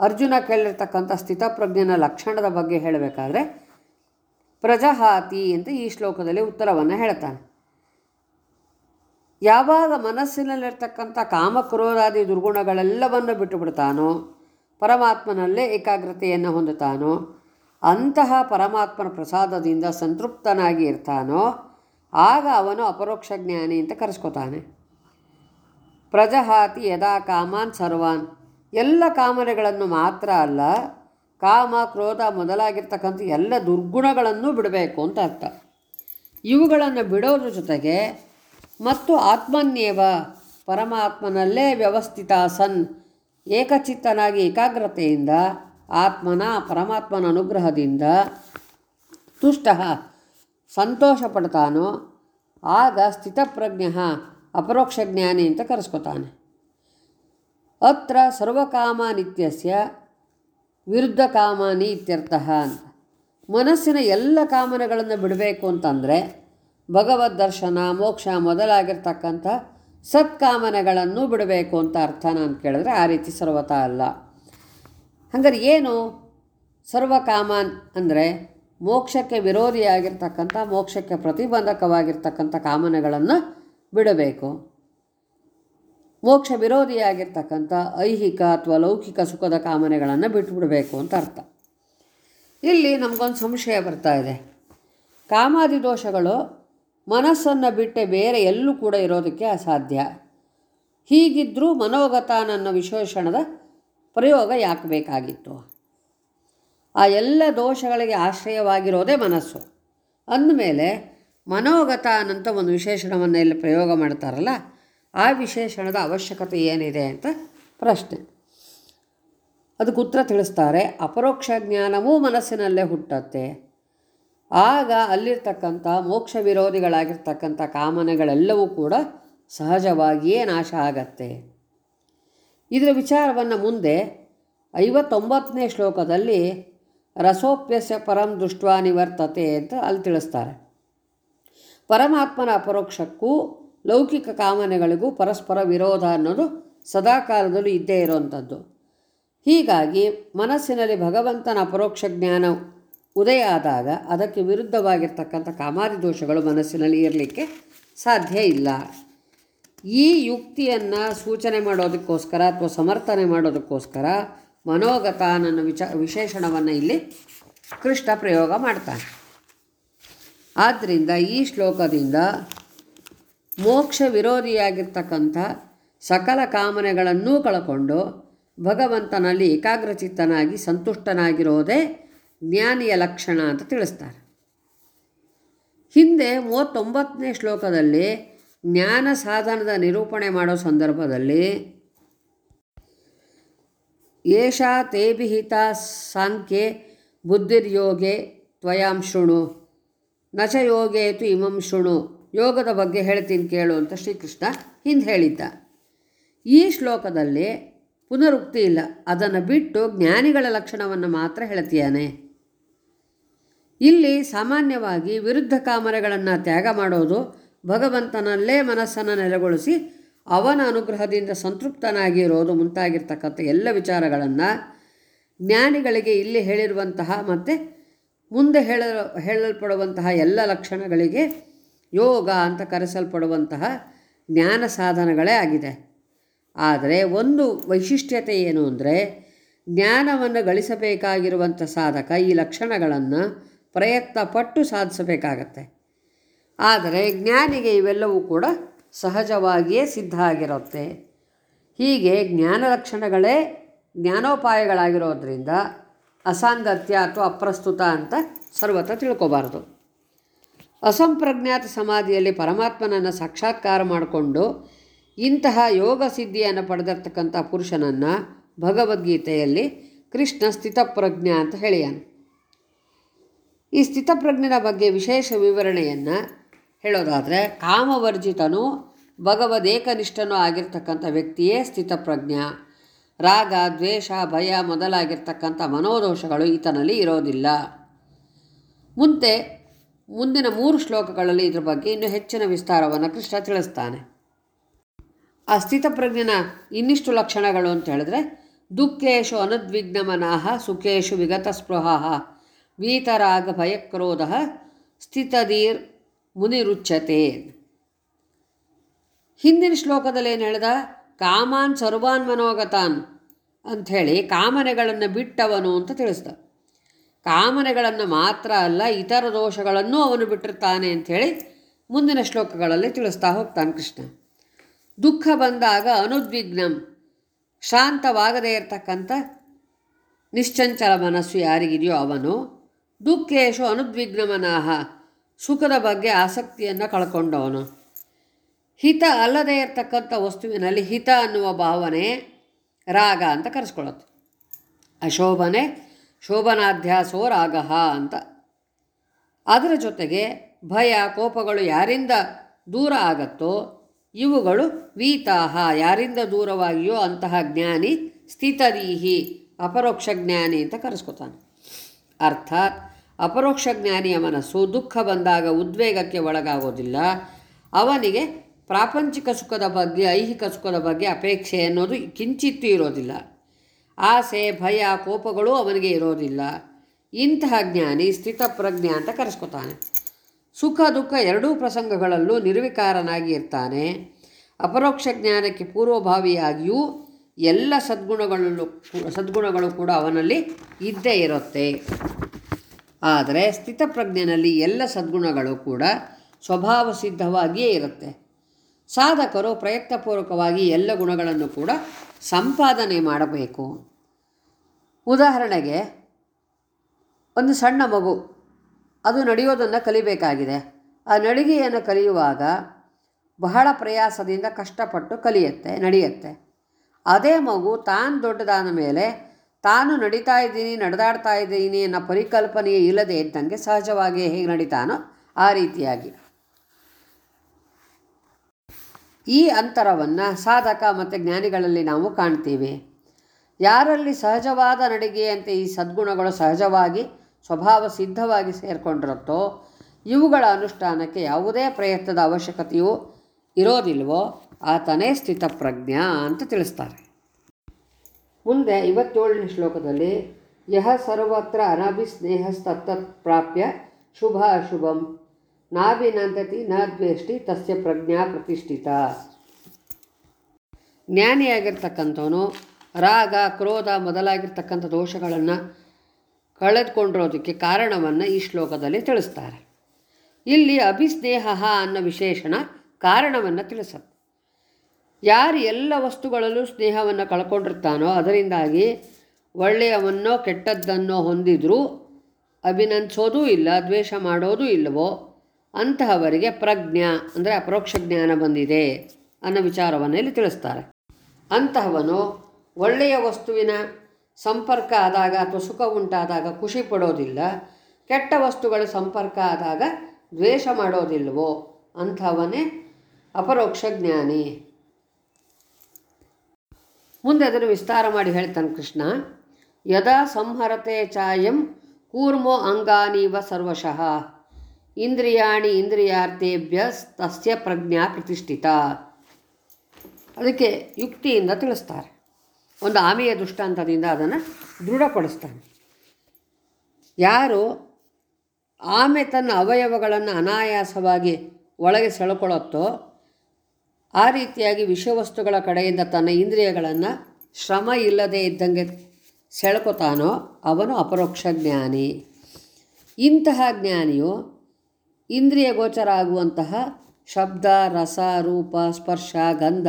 ಅರ್ಜುನ ಕೇಳಿರ್ತಕ್ಕಂಥ ಸ್ಥಿತಪ್ರಜ್ಞನ ಲಕ್ಷಣದ ಬಗ್ಗೆ ಹೇಳಬೇಕಾದ್ರೆ ಪ್ರಜಹಾತಿ ಅಂತ ಈ ಶ್ಲೋಕದಲ್ಲಿ ಉತ್ತರವನ್ನು ಹೇಳ್ತಾನೆ. ಯಾವಾಗ ಮನಸ್ಸಿನಲ್ಲಿರ್ತಕ್ಕಂಥ ಕಾಮಕ್ರೋಧಾದಿ ದುರ್ಗುಣಗಳೆಲ್ಲವನ್ನು ಬಿಟ್ಟು ಬಿಡ್ತಾನೋ ಪರಮಾತ್ಮನಲ್ಲೇ ಏಕಾಗ್ರತೆಯನ್ನು ಹೊಂದುತ್ತಾನೋ, ಅಂತಹ ಪರಮಾತ್ಮನ ಪ್ರಸಾದದಿಂದ ಸಂತೃಪ್ತನಾಗಿ ಇರ್ತಾನೋ ಆಗ ಅವನು ಅಪರೋಕ್ಷ ಜ್ಞಾನಿ ಅಂತ ಕರೆಸ್ಕೊತಾನೆ. ಪ್ರಜಹಾತಿ ಯದಾ ಕಾಮಾನ್ ಸರ್ವಾನ್. ಎಲ್ಲ ಕಾಮನೆಗಳನ್ನು ಮಾತ್ರ ಅಲ್ಲ, ಕಾಮ, ಕ್ರೋಧ ಮೊದಲಾಗಿರ್ತಕ್ಕಂಥ ಎಲ್ಲ ದುರ್ಗುಣಗಳನ್ನು ಬಿಡಬೇಕು ಅಂತ ಅರ್ಥ. ಇವುಗಳನ್ನು ಬಿಡೋದ್ರ ಜೊತೆಗೆ ಮತ್ತು ಆತ್ಮನ್ಯೇವ, ಪರಮಾತ್ಮನಲ್ಲೇ ವ್ಯವಸ್ಥಿತ ಸನ್, ಏಕಚಿತ್ತನಾಗಿ ಏಕಾಗ್ರತೆಯಿಂದ, ಆತ್ಮನ ಪರಮಾತ್ಮನ ಅನುಗ್ರಹದಿಂದ, ತುಷ್ಟ ಸಂತೋಷ ಪಡ್ತಾನೋ ಆಗ ಸ್ಥಿತಪ್ರಜ್ಞ ಅಪರೋಕ್ಷ ಜ್ಞಾನಿ ಅಂತ ಕರೆಸ್ಕೊತಾನೆ. ಅತ್ರ ಸರ್ವಕಾಮಾನಿತ್ಯಸ್ಯ ವಿರುದ್ಧ ಕಾಮಾನಿ ಇತ್ಯರ್ಥ ಅಂತ. ಮನಸ್ಸಿನ ಎಲ್ಲ ಕಾಮನೆಗಳನ್ನು ಬಿಡಬೇಕು ಅಂತಂದರೆ, ಭಗವದ್ ದರ್ಶನ, ಮೋಕ್ಷ ಮೊದಲಾಗಿರ್ತಕ್ಕಂಥ ಸತ್ಕಾಮನೆಗಳನ್ನು ಬಿಡಬೇಕು ಅಂತ ಅರ್ಥ ನಾನು ಕೇಳಿದ್ರೆ ಆ ರೀತಿ ಸರ್ವತಾ ಅಲ್ಲ. ಹಂಗಾರೆ ಏನು ಸರ್ವಕಾಮನ್ ಅಂದರೆ? ಮೋಕ್ಷಕ್ಕೆ ವಿರೋಧಿಯಾಗಿರ್ತಕ್ಕಂಥ, ಮೋಕ್ಷಕ್ಕೆ ಪ್ರತಿಬಂಧಕವಾಗಿರ್ತಕ್ಕಂಥ ಕಾಮನೆಗಳನ್ನು ಬಿಡಬೇಕು. ಮೋಕ್ಷ ವಿರೋಧಿಯಾಗಿರ್ತಕ್ಕಂಥ ಐಹಿಕ ಅಥವಾ ಲೌಕಿಕ ಸುಖದ ಕಾಮನೆಗಳನ್ನು ಬಿಟ್ಟುಬಿಡಬೇಕು ಅಂತ ಅರ್ಥ. ಇಲ್ಲಿ ನಮಗೊಂದು ಸಂಶಯ ಬರ್ತಾ ಇದೆ. ಕಾಮಾದಿ ದೋಷಗಳು ಮನಸ್ಸನ್ನು ಬಿಟ್ಟೆ ಬೇರೆ ಎಲ್ಲೂ ಕೂಡ ಇರೋದಕ್ಕೆ ಅಸಾಧ್ಯ. ಹೀಗಿದ್ದರೂ ಮನೋಗತಾನನ್ನ ವಿಶೇಷಣದ ಪ್ರಯೋಗ ಯಾಕೆ ಬೇಕಾಗಿತ್ತು? ಆ ಎಲ್ಲ ದೋಷಗಳಿಗೆ ಆಶ್ರಯವಾಗಿರೋದೇ ಮನಸ್ಸು. ಅಂದಮೇಲೆ ಮನೋಗತ ಅನ್ನಂಥ ಒಂದು ವಿಶೇಷಣವನ್ನು ಇಲ್ಲಿ ಪ್ರಯೋಗ ಮಾಡ್ತಾರಲ್ಲ, ಆ ವಿಶೇಷಣದ ಅವಶ್ಯಕತೆ ಏನಿದೆ ಅಂತ ಪ್ರಶ್ನೆ. ಅದಕ್ಕೆ ಉತ್ತರ ತಿಳಿಸ್ತಾರೆ, ಅಪರೋಕ್ಷ ಜ್ಞಾನವೂ ಮನಸ್ಸಿನಲ್ಲೇ ಹುಟ್ಟತ್ತೆ. ಆಗ ಅಲ್ಲಿರ್ತಕ್ಕಂಥ ಮೋಕ್ಷ ವಿರೋಧಿಗಳಾಗಿರ್ತಕ್ಕಂಥ ಕಾಮನೆಗಳೆಲ್ಲವೂ ಕೂಡ ಸಹಜವಾಗಿಯೇ ನಾಶ ಆಗತ್ತೆ. ಇದರ ವಿಚಾರವನ್ನು ಮುಂದೆ ಐವತ್ತೊಂಬತ್ತನೇ ಶ್ಲೋಕದಲ್ಲಿ ರಸೋಪ್ಯಸ್ಯ ಪರಂ ದೃಷ್ಟ ನಿವರ್ತತೆ ಅಂತ ಅಲ್ಲಿ ತಿಳಿಸ್ತಾರೆ. ಪರಮಾತ್ಮನ ಅಪರೋಕ್ಷಕ್ಕೂ ಲೌಕಿಕ ಕಾಮನೆಗಳಿಗೂ ಪರಸ್ಪರ ವಿರೋಧ ಅನ್ನೋದು ಸದಾಕಾಲದಲ್ಲೂ ಇದ್ದೇ ಇರುವಂಥದ್ದು ಹೀಗಾಗಿ ಮನಸ್ಸಿನಲ್ಲಿ ಭಗವಂತನ ಅಪರೋಕ್ಷ ಜ್ಞಾನ ಉದಯ ಆದಾಗ ಅದಕ್ಕೆ ವಿರುದ್ಧವಾಗಿರ್ತಕ್ಕಂಥ ಕಾಮಾದಿ ದೋಷಗಳು ಮನಸ್ಸಿನಲ್ಲಿ ಇರಲಿಕ್ಕೆ ಸಾಧ್ಯ ಇಲ್ಲ. ಈ ಯುಕ್ತಿಯನ್ನು ಸೂಚನೆ ಮಾಡೋದಕ್ಕೋಸ್ಕರ ಅಥವಾ ಸಮರ್ಥನೆ ಮಾಡೋದಕ್ಕೋಸ್ಕರ ಮನೋಗತ ನನ್ನ ವಿಚ, ವಿಶೇಷಣವನ್ನು ಇಲ್ಲಿ ಕೃಷ್ಣ ಪ್ರಯೋಗ ಮಾಡ್ತಾನೆ. ಆದ್ದರಿಂದ ಈ ಶ್ಲೋಕದಿಂದ ಮೋಕ್ಷ ವಿರೋಧಿಯಾಗಿರ್ತಕ್ಕಂಥ ಸಕಲ ಕಾಮನೆಗಳನ್ನೂ ಕಳಕೊಂಡು ಭಗವಂತನಲ್ಲಿ ಏಕಾಗ್ರಚಿತ್ತನಾಗಿ ಸಂತುಷ್ಟನಾಗಿರೋದೇ ಜ್ಞಾನಿಯ ಲಕ್ಷಣ ಅಂತ ತಿಳಿಸ್ತಾರೆ. ಹಿಂದೆ ಮೂವತ್ತೊಂಬತ್ತನೇ ಶ್ಲೋಕದಲ್ಲಿ ಜ್ಞಾನ ಸಾಧನದ ನಿರೂಪಣೆ ಮಾಡೋ ಸಂದರ್ಭದಲ್ಲಿ ಏಷಾ ತೇಭಿಹಿತ ಸಾಂಖ್ಯೆ ಬುದ್ಧಿರ್ಯೋಗೆ ತ್ವಯಾಂ ಶೃಣು. ನಚ ಯೋಗೇತು ಇಮಂ ಶೃಣು. ಯೋಗದ ಬಗ್ಗೆ ಹೇಳ್ತೀನಿ ಕೇಳು ಅಂತ ಶ್ರೀಕೃಷ್ಣ ಹಿಂದೆ ಹೇಳಿದ್ದ. ಈ ಶ್ಲೋಕದಲ್ಲಿ ಪುನರುಕ್ತಿ ಇಲ್ಲ. ಅದನ್ನು ಬಿಟ್ಟು ಜ್ಞಾನಿಗಳ ಲಕ್ಷಣವನ್ನು ಮಾತ್ರ ಹೇಳ್ತೀಯಾನೆ. ಇಲ್ಲಿ ಸಾಮಾನ್ಯವಾಗಿ ವಿರುದ್ಧ ಕಾಮರೆಗಳನ್ನು ತ್ಯಾಗ ಮಾಡೋದು ಭಗವಂತನಲ್ಲೇ ಮನಸ್ಸನ್ನು ನೆಲೆಗೊಳಿಸಿ ಅವನ ಅನುಗ್ರಹದಿಂದ ಸಂತೃಪ್ತನಾಗಿರೋದು ಮುಂತಾಗಿರ್ತಕ್ಕಂಥ ಎಲ್ಲ ವಿಚಾರಗಳನ್ನು ಜ್ಞಾನಿಗಳಿಗೆ ಇಲ್ಲಿ ಹೇಳಿರುವಂತಹ ಮತ್ತು ಮುಂದೆ ಹೇಳ, ಹೇಳಲ್ಪಡುವಂತಹ ಎಲ್ಲ ಲಕ್ಷಣಗಳಿಗೆ ಯೋಗ ಅಂತ ಕರೆಸಲ್ಪಡುವಂತಹ ಜ್ಞಾನ ಸಾಧನಗಳೇ ಆಗಿದೆ. ಆದರೆ ಒಂದು ವೈಶಿಷ್ಟ್ಯತೆ ಏನು ಅಂದರೆ ಜ್ಞಾನವನ್ನು ಗಳಿಸಬೇಕಾಗಿರುವಂಥ ಸಾಧಕ ಈ ಲಕ್ಷಣಗಳನ್ನು ಪ್ರಯತ್ನ ಪಟ್ಟು ಸಾಧಿಸಬೇಕಾಗತ್ತೆ. ಆದರೆ ಜ್ಞಾನಿಗೆ ಇವೆಲ್ಲವೂ ಕೂಡ ಸಹಜವಾಗಿಯೇ ಸಿದ್ಧ ಆಗಿರುತ್ತೆ. ಹೀಗೆ ಜ್ಞಾನ ಲಕ್ಷಣಗಳೇ ಜ್ಞಾನೋಪಾಯಗಳಾಗಿರೋದ್ರಿಂದ ಅಸಾಂಗತ್ಯ ಅಥವಾ ಅಪ್ರಸ್ತುತ ಅಂತ ಸರ್ವತ್ರ ತಿಳ್ಕೊಬಾರ್ದು. ಅಸಂಪ್ರಜ್ಞಾತ ಸಮಾಧಿಯಲ್ಲಿ ಪರಮಾತ್ಮನನ್ನು ಸಾಕ್ಷಾತ್ಕಾರ ಮಾಡಿಕೊಂಡು ಇಂತಹ ಯೋಗ ಸಿದ್ಧಿಯನ್ನು ಪಡೆದಿರ್ತಕ್ಕಂಥ ಪುರುಷನನ್ನು ಭಗವದ್ಗೀತೆಯಲ್ಲಿ ಕೃಷ್ಣ ಸ್ಥಿತಪ್ರಜ್ಞ ಅಂತ ಹೇಳಿಯಾನ. ಈ ಸ್ಥಿತಪ್ರಜ್ಞನ ಬಗ್ಗೆ ವಿಶೇಷ ವಿವರಣೆಯನ್ನು ಹೇಳೋದಾದರೆ ಕಾಮವರ್ಜಿತನು ಭಗವದೇಕನಿಷ್ಠನೂ ಆಗಿರ್ತಕ್ಕಂಥ ವ್ಯಕ್ತಿಯೇ ಸ್ಥಿತಪ್ರಜ್ಞ. ರಾಗ, ದ್ವೇಷ, ಭಯ ಮೊದಲಾಗಿರ್ತಕ್ಕಂಥ ಮನೋದೋಷಗಳು ಈತನಲ್ಲಿ ಇರೋದಿಲ್ಲ. ಮುಂದೆ, ಮುಂದಿನ ಮೂರು ಶ್ಲೋಕಗಳಲ್ಲಿ ಇದ್ರ ಬಗ್ಗೆ ಇನ್ನೂ ಹೆಚ್ಚಿನ ವಿಸ್ತಾರವನ್ನು ಕೃಷ್ಣ ತಿಳಿಸ್ತಾನೆ. ಆ ಸ್ಥಿತಪ್ರಜ್ಞನ ಇನ್ನಿಷ್ಟು ಲಕ್ಷಣಗಳು ಅಂತ ಹೇಳಿದ್ರೆ, ದುಃಖೇಶು ಅನುದ್ವಿಗ್ನಮನಃ ಸುಖೇಶು ವಿಗತ ಸ್ಪೃಹ ವೀತರಾಗ ಭಯಕ್ರೋಧ ಸ್ಥಿತದೀರ್ ಮುನಿರುಚ್ಯತೆ. ಹಿಂದಿನ ಶ್ಲೋಕದಲ್ಲಿ ಏನು ಹೇಳ್ದ? ಕಾಮಾನ್ ಸರ್ವಾನ್ ಮನೋಗತಾನ್ ಅಂಥೇಳಿ ಕಾಮನೆಗಳನ್ನು ಬಿಟ್ಟವನು ಅಂತ ತಿಳಿಸ್ದ. ಕಾಮನೆಗಳನ್ನು ಮಾತ್ರ ಅಲ್ಲ, ಇತರ ದೋಷಗಳನ್ನು ಅವನು ಬಿಟ್ಟಿರ್ತಾನೆ ಅಂಥೇಳಿ ಮುಂದಿನ ಶ್ಲೋಕಗಳಲ್ಲಿ ತಿಳಿಸ್ತಾ ಹೋಗ್ತಾನೆ ಕೃಷ್ಣ. ದುಃಖ ಬಂದಾಗ ಅನುದ್ವಿಗ್ನಂ, ಶಾಂತವಾಗದೇ ಇರತಕ್ಕಂಥ ನಿಶ್ಚಂಚಲ ಮನಸ್ಸು ಯಾರಿಗಿದೆಯೋ ಅವನು, ದುಃಖೇಶು ಅನುದ್ವಿಗ್ನಮನಃ ಸುಖದ ಬಗ್ಗೆ ಆಸಕ್ತಿಯನ್ನು ಕಳ್ಕೊಂಡವನು. ಹಿತ ಅಲ್ಲದೇ ಇರತಕ್ಕಂಥ ವಸ್ತುವಿನಲ್ಲಿ ಹಿತ ಅನ್ನುವ ಭಾವನೆ ರಾಗ ಅಂತ ಕರೆಸ್ಕೊಳ್ಳುತ್ತೆ ಅಶೋಭನೆ ಶೋಭನಾಧ್ಯಾಸೋ ರಾಗ ಅಂತ. ಅದರ ಜೊತೆಗೆ ಭಯ, ಕೋಪಗಳು ಯಾರಿಂದ ದೂರ ಆಗತ್ತೋ ಇವುಗಳು ವೀತಾಹ, ಯಾರಿಂದ ದೂರವಾಗಿಯೋ ಅಂತಹ ಜ್ಞಾನಿ ಸ್ಥಿತದೀಹಿ ಅಪರೋಕ್ಷ ಜ್ಞಾನಿ ಅಂತ ಕರೆಸ್ಕೊತಾನೆ. ಅರ್ಥಾತ್ ಅಪರೋಕ್ಷ ಜ್ಞಾನಿಯ ಮನಸ್ಸು ದುಃಖ ಬಂದಾಗ ಉದ್ವೇಗಕ್ಕೆ ಒಳಗಾಗೋದಿಲ್ಲ. ಅವನಿಗೆ ಪ್ರಾಪಂಚಿಕ ಸುಖದ ಬಗ್ಗೆ, ಐಹಿಕ ಸುಖದ ಬಗ್ಗೆ ಅಪೇಕ್ಷೆ ಅನ್ನೋದು ಕಿಂಚಿತ್ತೂ ಇರೋದಿಲ್ಲ. ಆಸೆ, ಭಯ, ಕೋಪಗಳು ಅವನಿಗೆ ಇರೋದಿಲ್ಲ. ಇಂತಹ ಜ್ಞಾನಿ ಸ್ಥಿತಪ್ರಜ್ಞ ಅಂತ ಕರೆಸ್ಕೊತಾನೆ. ಸುಖ, ದುಃಖ ಎರಡೂ ಪ್ರಸಂಗಗಳಲ್ಲೂ ನಿರ್ವಿಕಾರನಾಗಿ ಇರ್ತಾನೆ. ಅಪರೋಕ್ಷ ಜ್ಞಾನಕ್ಕೆ ಪೂರ್ವಭಾವಿಯಾಗಿಯೂ ಎಲ್ಲ ಸದ್ಗುಣಗಳಲ್ಲೂ ಸದ್ಗುಣಗಳು ಕೂಡ ಅವನಲ್ಲಿ ಇದ್ದೇ ಇರುತ್ತೆ. ಆದರೆ ಸ್ಥಿತಪ್ರಜ್ಞೆನಲ್ಲಿ ಎಲ್ಲ ಸದ್ಗುಣಗಳು ಕೂಡ ಸ್ವಭಾವ ಸಿದ್ಧವಾಗಿಯೇ ಇರುತ್ತೆ. ಸಾಧಕರು ಪ್ರಯತ್ನಪೂರ್ವಕವಾಗಿ ಎಲ್ಲ ಗುಣಗಳನ್ನು ಕೂಡ ಸಂಪಾದನೆ ಮಾಡಬೇಕು. ಉದಾಹರಣೆಗೆ, ಒಂದು ಸಣ್ಣ ಮಗು, ಅದು ನಡೆಯೋದನ್ನು ಕಲಿಬೇಕಾಗಿದೆ. ಆ ನಡಿಗೆಯನ್ನು ಕಲಿಯುವಾಗ ಬಹಳ ಪ್ರಯಾಸದಿಂದ ಕಷ್ಟಪಟ್ಟು ಕಲಿಯುತ್ತೆ, ನಡೆಯುತ್ತೆ. ಅದೇ ಮಗು ತಾನು ದೊಡ್ಡದಾದ ಮೇಲೆ ತಾನು ನಡೀತಾ ಇದ್ದೀನಿ, ನಡೆದಾಡ್ತಾ ಇದ್ದೀನಿ ಅನ್ನೋ ಪರಿಕಲ್ಪನೆಯೇ ಇಲ್ಲದೆ ಇದ್ದಂಗೆ ಸಹಜವಾಗಿ ಹೇಗೆ ನಡೀತಾನೋ ಆ ರೀತಿಯಾಗಿ. ಈ ಅಂತರವನ್ನು ಸಾಧಕ ಮತ್ತು ಜ್ಞಾನಿಗಳಲ್ಲಿ ನಾವು ಕಾಣ್ತೀವಿ. ಯಾರಲ್ಲಿ ಸಹಜವಾದ ನಡಿಗೆಯಂತೆ ಈ ಸದ್ಗುಣಗಳು ಸಹಜವಾಗಿ, ಸ್ವಭಾವ ಸಿದ್ಧವಾಗಿ ಸೇರಿಕೊಂಡಿರುತ್ತೋ, ಇವುಗಳ ಅನುಷ್ಠಾನಕ್ಕೆ ಯಾವುದೇ ಪ್ರಯತ್ನದ ಅವಶ್ಯಕತೆಯೂ ಇರೋದಿಲ್ವೋ, ಆತನೇ ಸ್ಥಿತಪ್ರಜ್ಞ ಅಂತ ತಿಳಿಸ್ತಾರೆ. ಮುಂದೆ ಇವತ್ತೇಳನೇ ಶ್ಲೋಕದಲ್ಲಿ, ಯಹ ಸರ್ವತ್ರ ಅನಭಿಸ್ನೇಹಸ್ತತ್ತತ್ ಪ್ರಾಪ್ಯ ಶುಭ ಅಶುಭಂ ನಾಭಿನಂದತಿ ನ ದ್ವೇಷ್ಟಿ ತಸ್ಯ ಪ್ರಜ್ಞಾ ಪ್ರತಿಷ್ಠಿತ. ಜ್ಞಾನಿಯಾಗಿರ್ತಕ್ಕಂಥವನು, ರಾಗ, ಕ್ರೋಧ ಮೊದಲಾಗಿರ್ತಕ್ಕಂಥ ದೋಷಗಳನ್ನು ಕಳೆದುಕೊಂಡಿರೋದಕ್ಕೆ ಕಾರಣವನ್ನು ಈ ಶ್ಲೋಕದಲ್ಲಿ ತಿಳಿಸ್ತಾರೆ. ಇಲ್ಲಿ ಅಭಿಸ್ನೇಹ ಅನ್ನೋ ವಿಶೇಷಣ ಕಾರಣವನ್ನು ತಿಳಿಸುತ್ತೆ. ಯಾರು ಎಲ್ಲ ವಸ್ತುಗಳಲ್ಲೂ ಸ್ನೇಹವನ್ನು ಕಳ್ಕೊಂಡಿರ್ತಾನೋ ಅದರಿಂದಾಗಿ ಒಳ್ಳೆಯವನ್ನೋ ಕೆಟ್ಟದ್ದನ್ನೋ ಹೊಂದಿದರೂ ಅಭಿನಂದಿಸೋದೂ ಇಲ್ಲ, ದ್ವೇಷ ಮಾಡೋದೂ ಇಲ್ಲವೋ, ಅಂತಹವರಿಗೆ ಪ್ರಜ್ಞಾ, ಅಂದರೆ ಅಪರೋಕ್ಷ ಜ್ಞಾನ ಬಂದಿದೆ ಅನ್ನೋ ವಿಚಾರವನ್ನು ಇಲ್ಲಿ ತಿಳಿಸ್ತಾರೆ. ಅಂತಹವನು ಒಳ್ಳೆಯ ವಸ್ತುವಿನ ಸಂಪರ್ಕ ಆದಾಗ ಅಥವಾ ಸುಖ ಉಂಟಾದಾಗ ಖುಷಿ ಪಡೋದಿಲ್ಲ, ಕೆಟ್ಟ ವಸ್ತುಗಳ ಸಂಪರ್ಕ ಆದಾಗ ದ್ವೇಷ ಮಾಡೋದಿಲ್ಲವೋ ಅಂಥವನೇ ಅಪರೋಕ್ಷ ಜ್ಞಾನಿ. ಮುಂದೆ ಅದನ್ನು ವಿಸ್ತಾರ ಮಾಡಿ ಹೇಳ್ತಾನೆ ಕೃಷ್ಣ. ಯದಾ ಸಂಹರತೆ ಚಾಯಂ ಕೂರ್ಮೋ ಅಂಗಾನೀವ ಸರ್ವಶಃ. ಇಂದ್ರಿಯಾಣಿ ಇಂದ್ರಿಯಾರ್ಥೇಭ್ಯ ತಸ್ಯ ಪ್ರಜ್ಞಾ ಪ್ರತಿಷ್ಠಿತ. ಅದಕ್ಕೆ ಯುಕ್ತಿಯಿಂದ ತಿಳಿಸ್ತಾರೆ. ಒಂದು ಆಮೆಯ ದೃಷ್ಟಾಂತದಿಂದ ಅದನ್ನು ದೃಢಪಡಿಸ್ತಾನೆ. ಯಾರು ಆಮೆ ತನ್ನ ಅವಯವಗಳನ್ನು ಅನಾಯಾಸವಾಗಿ ಒಳಗೆ ಸೆಳ್ಕೊಳ್ಳುತ್ತೋ ಆ ರೀತಿಯಾಗಿ ವಿಷಯವಸ್ತುಗಳ ಕಡೆಯಿಂದ ತನ್ನ ಇಂದ್ರಿಯಗಳನ್ನು ಶ್ರಮ ಇಲ್ಲದೆ ಇದ್ದಂಗೆ ಸೆಳ್ಕೊತಾನೋ ಅವನು ಅಪರೋಕ್ಷ ಜ್ಞಾನಿ. ಇಂತಹ ಜ್ಞಾನಿಯು ಇಂದ್ರಿಯ ಗೋಚರ ಆಗುವಂತಹ ಶಬ್ದ, ರಸ, ರೂಪ, ಸ್ಪರ್ಶ, ಗಂಧ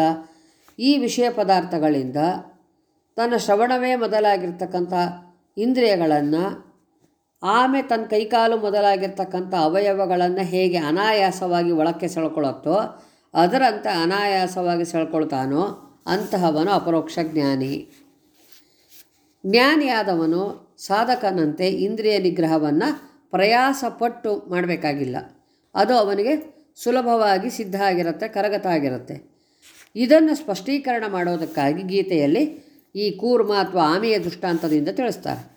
ಈ ವಿಷಯ ಪದಾರ್ಥಗಳಿಂದ ತನ್ನ ಶ್ರವಣವೇ ಮೊದಲಾಗಿರ್ತಕ್ಕಂಥ ಇಂದ್ರಿಯಗಳನ್ನು ಆಮೆ ತನ್ನ ಕೈಕಾಲು ಮೊದಲಾಗಿರ್ತಕ್ಕಂಥ ಅವಯವಗಳನ್ನು ಹೇಗೆ ಅನಾಯಾಸವಾಗಿ ಒಳಕ್ಕೆ ಸೆಳ್ಕೊಳ್ಳುತ್ತೋ ಅದರಂತೆ ಅನಾಯಾಸವಾಗಿ ಸೆಳ್ಕೊಳ್ತಾನೋ ಅಂತಹವನು ಅಪರೋಕ್ಷ ಜ್ಞಾನಿ. ಜ್ಞಾನಿಯಾದವನು ಸಾಧಕನಂತೆ ಇಂದ್ರಿಯ ನಿಗ್ರಹವನ್ನು ಪ್ರಯಾಸಪಟ್ಟು ಮಾಡಬೇಕಾಗಿಲ್ಲ. ಅದು ಅವನಿಗೆ ಸುಲಭವಾಗಿ ಸಿದ್ಧ ಆಗಿರುತ್ತೆ, ಕರಗತ ಆಗಿರುತ್ತೆ. ಇದನ್ನು ಸ್ಪಷ್ಟೀಕರಣ ಮಾಡೋದಕ್ಕಾಗಿ ಗೀತೆಯಲ್ಲಿ ಈ ಕೂರ್ಮ ಅಥವಾ ಆಮೆಯ ದೃಷ್ಟಾಂತದಿಂದ ತಿಳಿಸ್ತಾರೆ.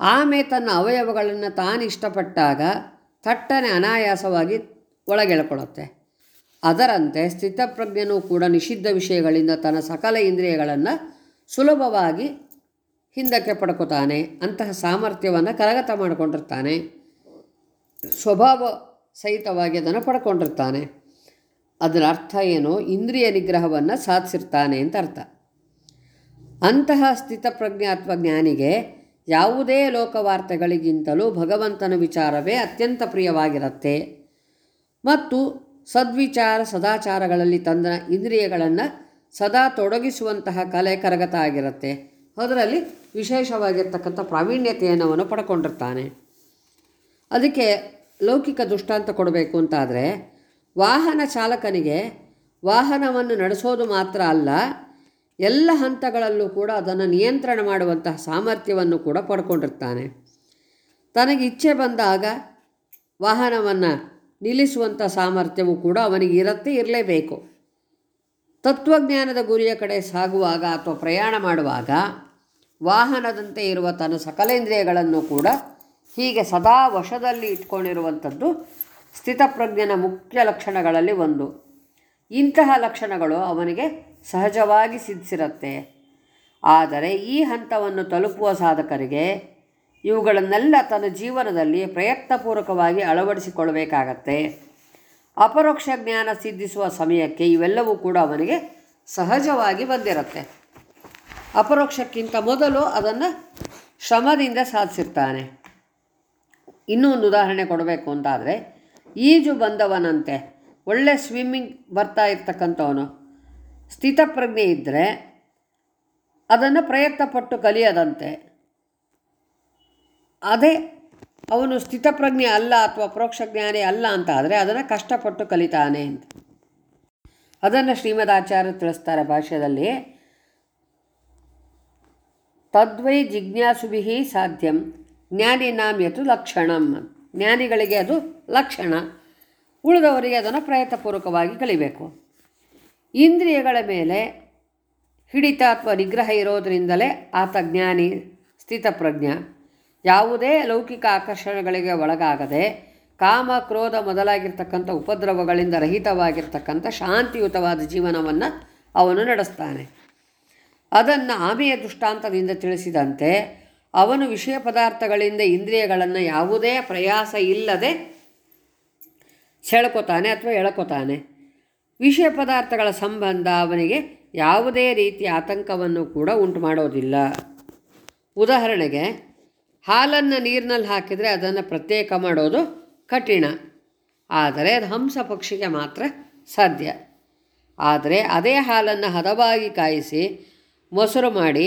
ಆಮೆ ತನ್ನ ಅವಯವಗಳನ್ನು ತಾನು ಇಷ್ಟಪಟ್ಟಾಗ ಥಟ್ಟನೆ ಅನಾಯಾಸವಾಗಿ ಒಳಗೆಳ್ಕೊಳ್ಳುತ್ತೆ ಅದರಂತೆ ಸ್ಥಿತಪ್ರಜ್ಞನೂ ಕೂಡ ನಿಷಿದ್ಧ ವಿಷಯಗಳಿಂದ ತನ್ನ ಸಕಲ ಇಂದ್ರಿಯಗಳನ್ನು ಸುಲಭವಾಗಿ ಹಿಂದಕ್ಕೆ ಪಡ್ಕೋತಾನೆ. ಅಂತಹ ಸಾಮರ್ಥ್ಯವನ್ನು ಕರಗತ ಮಾಡಿಕೊಂಡಿರ್ತಾನೆ. ಸ್ವಭಾವ ಸಹಿತವಾಗಿ ಅದನ್ನು ಪಡ್ಕೊಂಡಿರ್ತಾನೆ. ಅದರ ಅರ್ಥ ಏನು? ಇಂದ್ರಿಯ ನಿಗ್ರಹವನ್ನು ಸಾಧಿಸಿರ್ತಾನೆ ಅಂತ ಅರ್ಥ. ಅಂತಹ ಸ್ಥಿತಪ್ರಜ್ಞೆ ಅಥವಾ ಜ್ಞಾನಿಗೆ ಯಾವುದೇ ಲೋಕವಾರ್ತೆಗಳಿಗಿಂತಲೂ ಭಗವಂತನ ವಿಚಾರವೇ ಅತ್ಯಂತ ಪ್ರಿಯವಾಗಿರುತ್ತೆ. ಮತ್ತು ಸದ್ವಿಚಾರ ಸದಾಚಾರಗಳಲ್ಲಿ ತಂದ ಇಂದ್ರಿಯಗಳನ್ನು ಸದಾ ತೊಡಗಿಸುವಂತಹ ಕಲೆ ಕರಗತ ಆಗಿರುತ್ತೆ. ಅದರಲ್ಲಿ ವಿಶೇಷವಾಗಿರ್ತಕ್ಕಂಥ ಪ್ರಾವೀಣ್ಯತೆಯನ್ನು ಅವನು ಪಡ್ಕೊಂಡಿರ್ತಾನೆ. ಅದಕ್ಕೆ ಲೌಕಿಕ ದೃಷ್ಟಾಂತ ಕೊಡಬೇಕು ಅಂತಾದರೆ, ವಾಹನ ಚಾಲಕನಿಗೆ ವಾಹನವನ್ನು ನಡೆಸೋದು ಮಾತ್ರ ಅಲ್ಲ, ಎಲ್ಲ ಹಂತಗಳಲ್ಲೂ ಕೂಡ ಅದನ್ನು ನಿಯಂತ್ರಣ ಮಾಡುವಂತಹ ಸಾಮರ್ಥ್ಯವನ್ನು ಕೂಡ ಪಡ್ಕೊಂಡಿರ್ತಾನೆ. ತನಗೆ ಇಚ್ಛೆ ಬಂದಾಗ ವಾಹನವನ್ನು ನಿಲ್ಲಿಸುವಂಥ ಸಾಮರ್ಥ್ಯವು ಕೂಡ ಅವನಿಗೆ ಇರತ್ತೆ, ಇರಲೇಬೇಕು. ತತ್ವಜ್ಞಾನದ ಗುರಿಯ ಕಡೆ ಸಾಗುವಾಗ ಅಥವಾ ಪ್ರಯಾಣ ಮಾಡುವಾಗ ವಾಹನದಂತೆ ಇರುವ ತನ್ನ ಸಕಲೇಂದ್ರಿಯಗಳನ್ನು ಕೂಡ ಹೀಗೆ ಸದಾ ವಶದಲ್ಲಿ ಇಟ್ಕೊಂಡಿರುವಂಥದ್ದು ಸ್ಥಿತಪ್ರಜ್ಞನ ಮುಖ್ಯ ಲಕ್ಷಣಗಳಲ್ಲಿ ಒಂದು. ಇಂತಹ ಲಕ್ಷಣಗಳು ಅವನಿಗೆ ಸಹಜವಾಗಿ ಸಿದ್ಧಿಸಿರುತ್ತೆ ಆದರೆ ಈ ಹಂತವನ್ನು ತಲುಪುವ ಸಾಧಕರಿಗೆ ಇವುಗಳನ್ನೆಲ್ಲ ತನ್ನ ಜೀವನದಲ್ಲಿ ಪ್ರಯತ್ನಪೂರ್ವಕವಾಗಿ ಅಳವಡಿಸಿಕೊಳ್ಳಬೇಕಾಗತ್ತೆ. ಅಪರೋಕ್ಷ ಜ್ಞಾನ ಸಿದ್ಧಿಸುವ ಸಮಯಕ್ಕೆ ಇವೆಲ್ಲವೂ ಕೂಡ ಅವನಿಗೆ ಸಹಜವಾಗಿ ಬಂದಿರುತ್ತೆ. ಅಪರೋಕ್ಷಕ್ಕಿಂತ ಮೊದಲು ಅದನ್ನು ಶ್ರಮದಿಂದ ಸಾಧಿಸಿರ್ತಾನೆ. ಇನ್ನೂ ಒಂದು ಉದಾಹರಣೆ ಕೊಡಬೇಕು ಅಂತಾದರೆ, ಈಜು ಬಂದವನಂತೆ ಒಳ್ಳೆ ಸ್ವಿಮ್ಮಿಂಗ್ ಬರ್ತಾ ಇರ್ತಕ್ಕಂಥವನು, ಸ್ಥಿತಪ್ರಜ್ಞೆ ಇದ್ದರೆ ಅದನ್ನು ಪ್ರಯತ್ನಪಟ್ಟು ಕಲಿಯದಂತೆ ಅದೇ ಅವನು ಸ್ಥಿತಪ್ರಜ್ಞೆ ಅಲ್ಲ ಅಥವಾ ಪರೋಕ್ಷ ಜ್ಞಾನಿ ಅಲ್ಲ ಅಂತ ಆದರೆ ಅದನ್ನು ಕಷ್ಟಪಟ್ಟು ಕಲಿತಾನೆ ಅಂತ. ಅದನ್ನು ಶ್ರೀಮದಾಚಾರ್ಯರು ತಿಳಿಸ್ತಾರೆ ಭಾಷೆಯಲ್ಲಿ ತದ್ವೈ ಜಿಜ್ಞಾಸುಭಿ ಸಾಧ್ಯಂ ಜ್ಞಾನಿನಾಮ್ಯತು ಲಕ್ಷಣಂ ಜ್ಞಾನಿಗಳಿಗೆ ಅದು ಲಕ್ಷಣ. ಉಳಿದವರಿಗೆ ಅದನ್ನು ಪ್ರಯತ್ನಪೂರ್ವಕವಾಗಿ ಕಲಿಬೇಕು. ಇಂದ್ರಿಯಗಳ ಮೇಲೆ ಹಿಡಿತ ಅಥವಾ ನಿಗ್ರಹ ಇರೋದರಿಂದಲೇ ಆತ ಜ್ಞಾನಿ, ಸ್ಥಿತಪ್ರಜ್ಞ. ಯಾವುದೇ ಲೌಕಿಕ ಆಕರ್ಷಣೆಗಳಿಗೆ ಒಳಗಾಗದೆ ಕಾಮ, ಕ್ರೋಧ ಮೊದಲಾಗಿರ್ತಕ್ಕಂಥ ಉಪದ್ರವಗಳಿಂದ ರಹಿತವಾಗಿರ್ತಕ್ಕಂಥ ಶಾಂತಿಯುತವಾದ ಜೀವನವನ್ನು ಅವನು ನಡೆಸ್ತಾನೆ. ಅದನ್ನು ಆಮೆಯ ದೃಷ್ಟಾಂತದಿಂದ ತಿಳಿಸಿದಂತೆ ಅವನು ವಿಷಯ ಪದಾರ್ಥಗಳಿಂದ ಇಂದ್ರಿಯಗಳನ್ನು ಯಾವುದೇ ಪ್ರಯಾಸ ಇಲ್ಲದೆ ಸೆಳ್ಕೊತಾನೆ ಅಥವಾ ಎಳ್ಕೊತಾನೆ. ವಿಷಯ ಪದಾರ್ಥಗಳ ಸಂಬಂಧ ಅವನಿಗೆ ಯಾವುದೇ ರೀತಿಯ ಆತಂಕವನ್ನು ಕೂಡ ಉಂಟು ಮಾಡೋದಿಲ್ಲ ಉದಾಹರಣೆಗೆ ಹಾಲನ್ನು ನೀರಿನಲ್ಲಿ ಹಾಕಿದರೆ ಅದನ್ನು ಪ್ರತ್ಯೇಕ ಮಾಡೋದು ಕಠಿಣ. ಆದರೆ ಅದು ಹಂಸ ಪಕ್ಷಿಗೆ ಮಾತ್ರ ಸಾಧ್ಯ. ಆದರೆ ಅದೇ ಹಾಲನ್ನು ಹದವಾಗಿ ಕಾಯಿಸಿ ಮೊಸರು ಮಾಡಿ,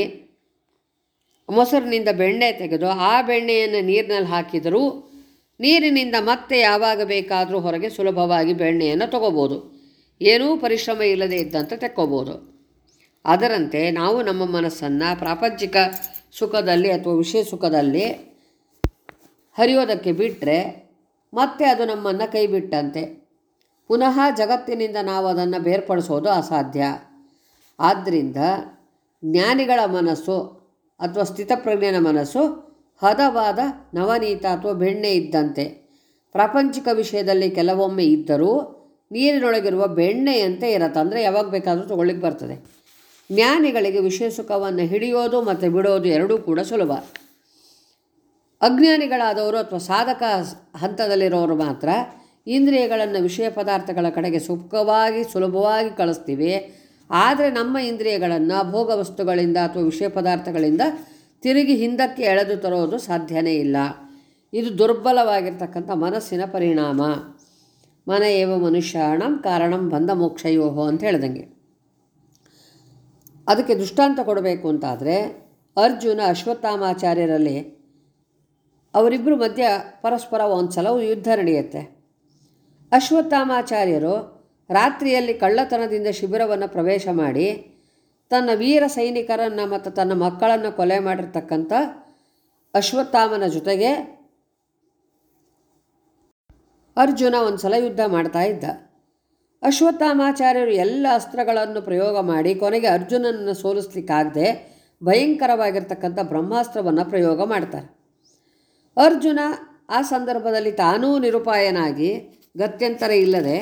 ಮೊಸರಿನಿಂದ ಬೆಣ್ಣೆ ತೆಗೆದು ಆ ಬೆಣ್ಣೆಯನ್ನು ನೀರಿನಲ್ಲಿ ಹಾಕಿದರೂ ನೀರಿನಿಂದ ಮತ್ತೆ ಯಾವಾಗ ಬೇಕಾದರೂ ಹೊರಗೆ ಸುಲಭವಾಗಿ ಬೆಣ್ಣೆಯನ್ನು ತಗೋಬೋದು. ಏನೂ ಪರಿಶ್ರಮ ಇಲ್ಲದೆ ಇದ್ದಂತೆ ತೆಕ್ಕೋಬೋದು. ಅದರಂತೆ ನಾವು ನಮ್ಮ ಮನಸ್ಸನ್ನು ಪ್ರಾಪಂಚಿಕ ಸುಖದಲ್ಲಿ ಅಥವಾ ವಿಷಯ ಸುಖದಲ್ಲಿ ಹರಿಯೋದಕ್ಕೆ ಬಿಟ್ಟರೆ ಮತ್ತೆ ಅದು ನಮ್ಮನ್ನು ಕೈ ಬಿಟ್ಟಂತೆ ಪುನಃ ಜಗತ್ತಿನಿಂದ ನಾವು ಅದನ್ನು ಬೇರ್ಪಡಿಸೋದು ಅಸಾಧ್ಯ. ಆದ್ದರಿಂದ ಜ್ಞಾನಿಗಳ ಮನಸ್ಸು ಅಥವಾ ಸ್ಥಿತಪ್ರಜ್ಞನ ಮನಸ್ಸು ಹದವಾದ ನವನೀತ ಅಥವಾ ಬೆಣ್ಣೆ ಇದ್ದಂತೆ. ಪ್ರಾಪಂಚಿಕ ವಿಷಯದಲ್ಲಿ ಕೆಲವೊಮ್ಮೆ ಇದ್ದರೂ ನೀರಿನೊಳಗಿರುವ ಬೆಣ್ಣೆಯಂತೆ ಇರತ್ತೆ ಅಂದರೆ ಯಾವಾಗ ಬೇಕಾದರೂ ತೊಗೊಳ್ಳಿಕ್ಕೆ ಬರ್ತದೆ. ಜ್ಞಾನಿಗಳಿಗೆ ವಿಷಯ ಸುಖವನ್ನು ಹಿಡಿಯೋದು ಮತ್ತು ಬಿಡೋದು ಎರಡೂ ಕೂಡ ಸುಲಭ. ಅಜ್ಞಾನಿಗಳಾದವರು ಅಥವಾ ಸಾಧಕ ಹಂತದಲ್ಲಿರೋರು ಮಾತ್ರ ಇಂದ್ರಿಯಗಳನ್ನು ವಿಷಯ ಪದಾರ್ಥಗಳ ಕಡೆಗೆ ಸುಖವಾಗಿ, ಸುಲಭವಾಗಿ ಕಳಿಸ್ತೀವಿ. ಆದರೆ ನಮ್ಮ ಇಂದ್ರಿಯಗಳನ್ನು, ಭೋಗ ವಸ್ತುಗಳಿಂದ ಅಥವಾ ವಿಷಯ ಪದಾರ್ಥಗಳಿಂದ ತಿರುಗಿ ಹಿಂದಕ್ಕೆ ಎಳೆದು ತರೋದು ಸಾಧ್ಯನೇ ಇಲ್ಲ. ಇದು ದುರ್ಬಲವಾಗಿರ್ತಕ್ಕಂಥ ಮನಸ್ಸಿನ ಪರಿಣಾಮ. ಮನ ಏವ ಮನುಷ್ಯಾಣಂ ಕಾರಣಂ ಬಂದ ಮೋಕ್ಷಯೋಹೋ ಅಂತ ಹೇಳ್ದಂಗೆ. ಅದಕ್ಕೆ ದೃಷ್ಟಾಂತ ಕೊಡಬೇಕು ಅಂತಾದರೆ ಅರ್ಜುನ ಅಶ್ವತ್ಥಾಮಾಚಾರ್ಯರಲ್ಲಿ ಅವರಿಬ್ಬರು ಮಧ್ಯ ಪರಸ್ಪರ ಒಂದು ಸಲ ಯುದ್ಧ ನಡೆಯುತ್ತೆ. ಅಶ್ವತ್ಥಾಮಾಚಾರ್ಯರು ರಾತ್ರಿಯಲ್ಲಿ ಕಳ್ಳತನದಿಂದ ಶಿಬಿರವನ್ನು ಪ್ರವೇಶ ಮಾಡಿ ತನ್ನ ವೀರ ಸೈನಿಕರನ್ನು ಮತ್ತು ತನ್ನ ಮಕ್ಕಳನ್ನು ಕೊಲೆ ಮಾಡಿರ್ತಕ್ಕಂಥ ಅಶ್ವತ್ಥಾಮನ ಜೊತೆಗೆ ಅರ್ಜುನ ಒಂದು ಸಲ ಯುದ್ಧ ಮಾಡ್ತಾ ಇದ್ದ. ಅಶ್ವತ್ಥಾಮಾಚಾರ್ಯರು ಎಲ್ಲ ಅಸ್ತ್ರಗಳನ್ನು ಪ್ರಯೋಗ ಮಾಡಿ ಕೊನೆಗೆ ಅರ್ಜುನನನ್ನು ಸೋಲಿಸ್ಲಿಕ್ಕಾಗದೆ ಭಯಂಕರವಾಗಿರ್ತಕ್ಕಂಥ ಬ್ರಹ್ಮಾಸ್ತ್ರವನ್ನು ಪ್ರಯೋಗ ಮಾಡ್ತಾರೆ. ಅರ್ಜುನ ಆ ಸಂದರ್ಭದಲ್ಲಿ ತಾನೂ ನಿರುಪಾಯನಾಗಿ ಗತ್ಯಂತರ ಇಲ್ಲದೆ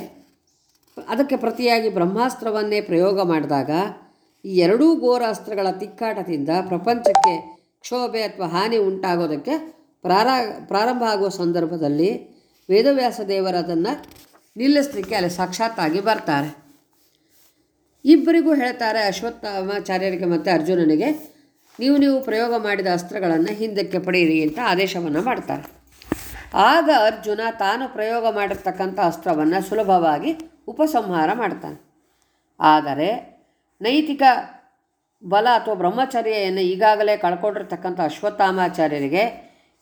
ಅದಕ್ಕೆ ಪ್ರತಿಯಾಗಿ ಬ್ರಹ್ಮಾಸ್ತ್ರವನ್ನೇ ಪ್ರಯೋಗ ಮಾಡಿದಾಗ ಈ ಎರಡೂ ಘೋರ ಅಸ್ತ್ರಗಳ ತಿಕ್ಕಾಟದಿಂದ ಪ್ರಪಂಚಕ್ಕೆ ಕ್ಷೋಭೆ ಅಥವಾ ಹಾನಿ ಉಂಟಾಗೋದಕ್ಕೆ ಪ್ರಾರ ಪ್ರಾರಂಭ ಆಗುವ ಸಂದರ್ಭದಲ್ಲಿ ವೇದವ್ಯಾಸ ದೇವರು ಅದನ್ನು ನಿಲ್ಲಿಸಲಿಕ್ಕೆ ಅಲ್ಲಿ ಸಾಕ್ಷಾತ್ತಾಗಿ ಬರ್ತಾರೆ. ಇಬ್ಬರಿಗೂ ಹೇಳ್ತಾರೆ ಅಶ್ವತ್ಥಾಮಾಚಾರ್ಯರಿಗೆ ಮತ್ತು ಅರ್ಜುನನಿಗೆ, ನೀವು ನೀವು ಪ್ರಯೋಗ ಮಾಡಿದ ಅಸ್ತ್ರಗಳನ್ನು ಹಿಂದಕ್ಕೆ ಪಡೆಯಿರಿ ಅಂತ ಆದೇಶವನ್ನು ಮಾಡ್ತಾರೆ. ಆಗ ಅರ್ಜುನ ತಾನು ಪ್ರಯೋಗ ಮಾಡಿರ್ತಕ್ಕಂಥ ಅಸ್ತ್ರವನ್ನು ಸುಲಭವಾಗಿ ಉಪಸಂಹಾರ ಮಾಡ್ತಾನೆ. ಆದರೆ ನೈತಿಕ ಬಲ ಅಥವಾ ಬ್ರಹ್ಮಚರ್ಯನ್ನು ಈಗಾಗಲೇ ಕಳ್ಕೊಂಡಿರ್ತಕ್ಕಂಥ ಅಶ್ವತ್ಥಾಮಾಚಾರ್ಯರಿಗೆ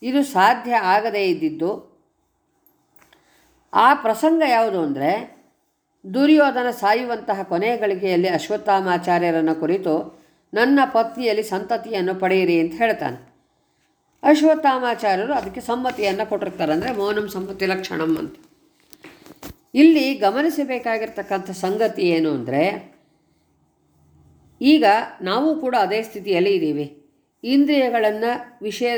ಇದು ಸಾಧ್ಯ ಆಗದೇ ಇದ್ದಿದ್ದು ಆ ಪ್ರಸಂಗ ಯಾವುದು ಅಂದರೆ, ದುರ್ಯೋಧನ ಸಾಯುವಂತಹ ಕೊನೆಯ ಗಳಿಗೆಯಲ್ಲಿ ಅಶ್ವತ್ಥಾಮಾಚಾರ್ಯರನ್ನು ಕುರಿತು, ನನ್ನ ಪತ್ನಿಯಲ್ಲಿ ಸಂತತಿಯನ್ನು ಪಡೆಯಿರಿ ಅಂತ ಹೇಳ್ತಾನೆ. ಅಶ್ವತ್ಥಾಮಾಚಾರ್ಯರು ಅದಕ್ಕೆ ಸಮ್ಮತಿಯನ್ನು ಕೊಟ್ಟಿರ್ತಾರೆ ಅಂದರೆ, ಮೌನಂ ಸಮ್ಮತಿ ಲಕ್ಷಣಂ ಅಂತ. ಇಲ್ಲಿ ಗಮನಿಸಬೇಕಾಗಿರ್ತಕ್ಕಂಥ ಸಂಗತಿ ಏನು ಅಂದರೆ, ಈಗ ನಾವು ಕೂಡ ಅದೇ ಸ್ಥಿತಿಯಲ್ಲಿ ಇದ್ದೀವಿ. ಇಂದ್ರಿಯಗಳನ್ನು ವಿಷಯ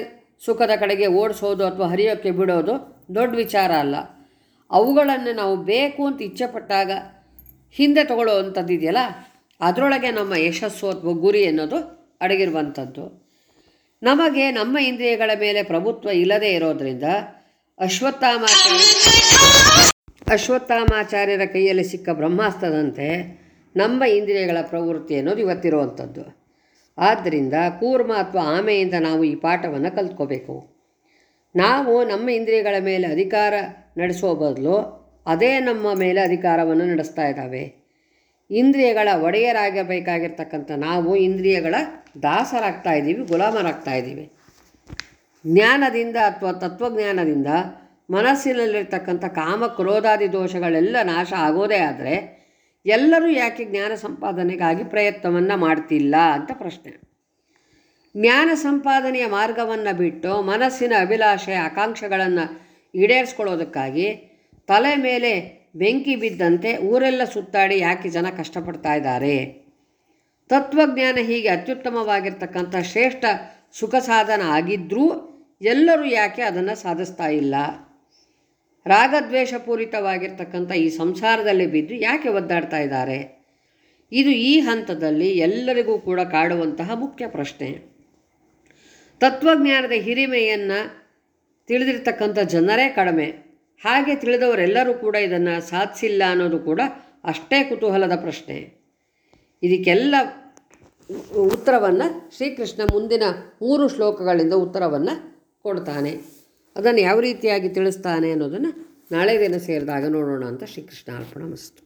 ಸುಖದ ಕಡೆಗೆ ಓಡಿಸೋದು ಅಥವಾ ಹರಿಯೋಕ್ಕೆ ಬಿಡೋದು ದೊಡ್ಡ ವಿಚಾರ ಅಲ್ಲ. ಅವುಗಳನ್ನು ನಾವು ಬೇಕು ಅಂತ ಇಚ್ಛೆಪಟ್ಟಾಗ ಹಿಂದೆ ತಗೊಳ್ಳೋ ಅಂಥದ್ದಿದೆಯಲ್ಲ ಅದರೊಳಗೆ ನಮ್ಮ ಯಶಸ್ಸು ಅಥವಾ ಗುರಿ ಅನ್ನೋದು ಅಡಗಿರುವಂಥದ್ದು. ನಮಗೆ ನಮ್ಮ ಇಂದ್ರಿಯಗಳ ಮೇಲೆ ಪ್ರಭುತ್ವ ಇಲ್ಲದೇ ಇರೋದರಿಂದ ಅಶ್ವತ್ಥಾಮಾಚಾರ್ಯ ಅಶ್ವತ್ಥಾಮಾಚಾರ್ಯರ ಕೈಯಲ್ಲಿ ಸಿಕ್ಕ ಬ್ರಹ್ಮಾಸ್ತ್ರದಂತೆ ನಮ್ಮ ಇಂದ್ರಿಯಗಳ ಪ್ರವೃತ್ತಿ ಅನ್ನೋದು ಇವತ್ತಿರುವಂಥದ್ದು. ಆದ್ದರಿಂದ ಕೂರ್ಮ ಅಥವಾ ಆಮೆಯಿಂದ ನಾವು ಈ ಪಾಠವನ್ನು ಕಲ್ತ್ಕೋಬೇಕು. ನಾವು ನಮ್ಮ ಇಂದ್ರಿಯಗಳ ಮೇಲೆ ಅಧಿಕಾರ ನಡೆಸುವ ಬದಲು ಅದೇ ನಮ್ಮ ಮೇಲೆ ಅಧಿಕಾರವನ್ನು ನಡೆಸ್ತಾ ಇದ್ದಾವೆ. ಇಂದ್ರಿಯಗಳ ಒಡೆಯರಾಗಬೇಕಾಗಿರ್ತಕ್ಕಂಥ ನಾವು ಇಂದ್ರಿಯಗಳ ದಾಸರಾಗ್ತಾ ಇದ್ದೀವಿ, ಗುಲಾಮರಾಗ್ತಾ ಇದ್ದೀವಿ. ಜ್ಞಾನದಿಂದ ಅಥವಾ ತತ್ವಜ್ಞಾನದಿಂದ ಮನಸ್ಸಿನಲ್ಲಿರ್ತಕ್ಕಂಥ ಕಾಮ ಕ್ರೋಧಾದಿ ದೋಷಗಳೆಲ್ಲ ನಾಶ ಆಗೋದೇ ಆದರೆ ಎಲ್ಲರೂ ಯಾಕೆ ಜ್ಞಾನ ಸಂಪಾದನೆಗಾಗಿ ಪ್ರಯತ್ನವನ್ನು ಮಾಡ್ತಿಲ್ಲ ಅಂತ ಪ್ರಶ್ನೆ. ಜ್ಞಾನ ಸಂಪಾದನೆಯ ಮಾರ್ಗವನ್ನು ಬಿಟ್ಟು ಮನಸ್ಸಿನ ಅಭಿಲಾಷೆ ಆಕಾಂಕ್ಷೆಗಳನ್ನು ಈಡೇರಿಸ್ಕೊಳ್ಳೋದಕ್ಕಾಗಿ ತಲೆ ಮೇಲೆ ಬೆಂಕಿ ಬಿದ್ದಂತೆ ಊರೆಲ್ಲ ಸುತ್ತಾಡಿ ಯಾಕೆ ಜನ ಕಷ್ಟಪಡ್ತಾ ಇದ್ದಾರೆ? ತತ್ವಜ್ಞಾನ ಹೀಗೆ ಅತ್ಯುತ್ತಮವಾಗಿರ್ತಕ್ಕಂಥ ಶ್ರೇಷ್ಠ ಸುಖ ಸಾಧನ ಆಗಿದ್ದರೂ ಎಲ್ಲರೂ ಯಾಕೆ ಅದನ್ನು ಸಾಧಿಸ್ತಾ ಇಲ್ಲ? ರಾಗದ್ವೇಷಪೂರಿತವಾಗಿರ್ತಕ್ಕಂಥ ಈ ಸಂಸಾರದಲ್ಲಿ ಬಿದ್ದು ಯಾಕೆ ಒದ್ದಾಡ್ತಾ ಇದ್ದಾರೆ? ಇದು ಈ ಹಂತದಲ್ಲಿ ಎಲ್ಲರಿಗೂ ಕೂಡ ಕಾಡುವಂತಹ ಮುಖ್ಯ ಪ್ರಶ್ನೆ. ತತ್ವಜ್ಞಾನದ ಹಿರಿಮೆಯನ್ನು ತಿಳಿದಿರ್ತಕ್ಕಂಥ ಜನರೇ ಕಡಿಮೆ. ಹಾಗೆ ತಿಳಿದವರೆಲ್ಲರೂ ಕೂಡ ಇದನ್ನು ಸಾಧಿಸಿಲ್ಲ ಅನ್ನೋದು ಕೂಡ ಅಷ್ಟೇ ಕುತೂಹಲದ ಪ್ರಶ್ನೆ. ಇದಕ್ಕೆಲ್ಲ ಉತ್ತರವನ್ನು ಶ್ರೀಕೃಷ್ಣ ಮುಂದಿನ ಮೂರು ಶ್ಲೋಕಗಳಿಂದ ಉತ್ತರವನ್ನು ಕೊಡ್ತಾನೆ. ಅದನ್ನು ಯಾವ ರೀತಿಯಾಗಿ ತಿಳಿಸ್ತಾನೆ ಅನ್ನೋದನ್ನು ನಾಳೆ ದಿನ ಸೇರಿದಾಗ ನೋಡೋಣ ಅಂತ ಶ್ರೀಕೃಷ್ಣ ಅರ್ಪಣ ಮಸ್ತು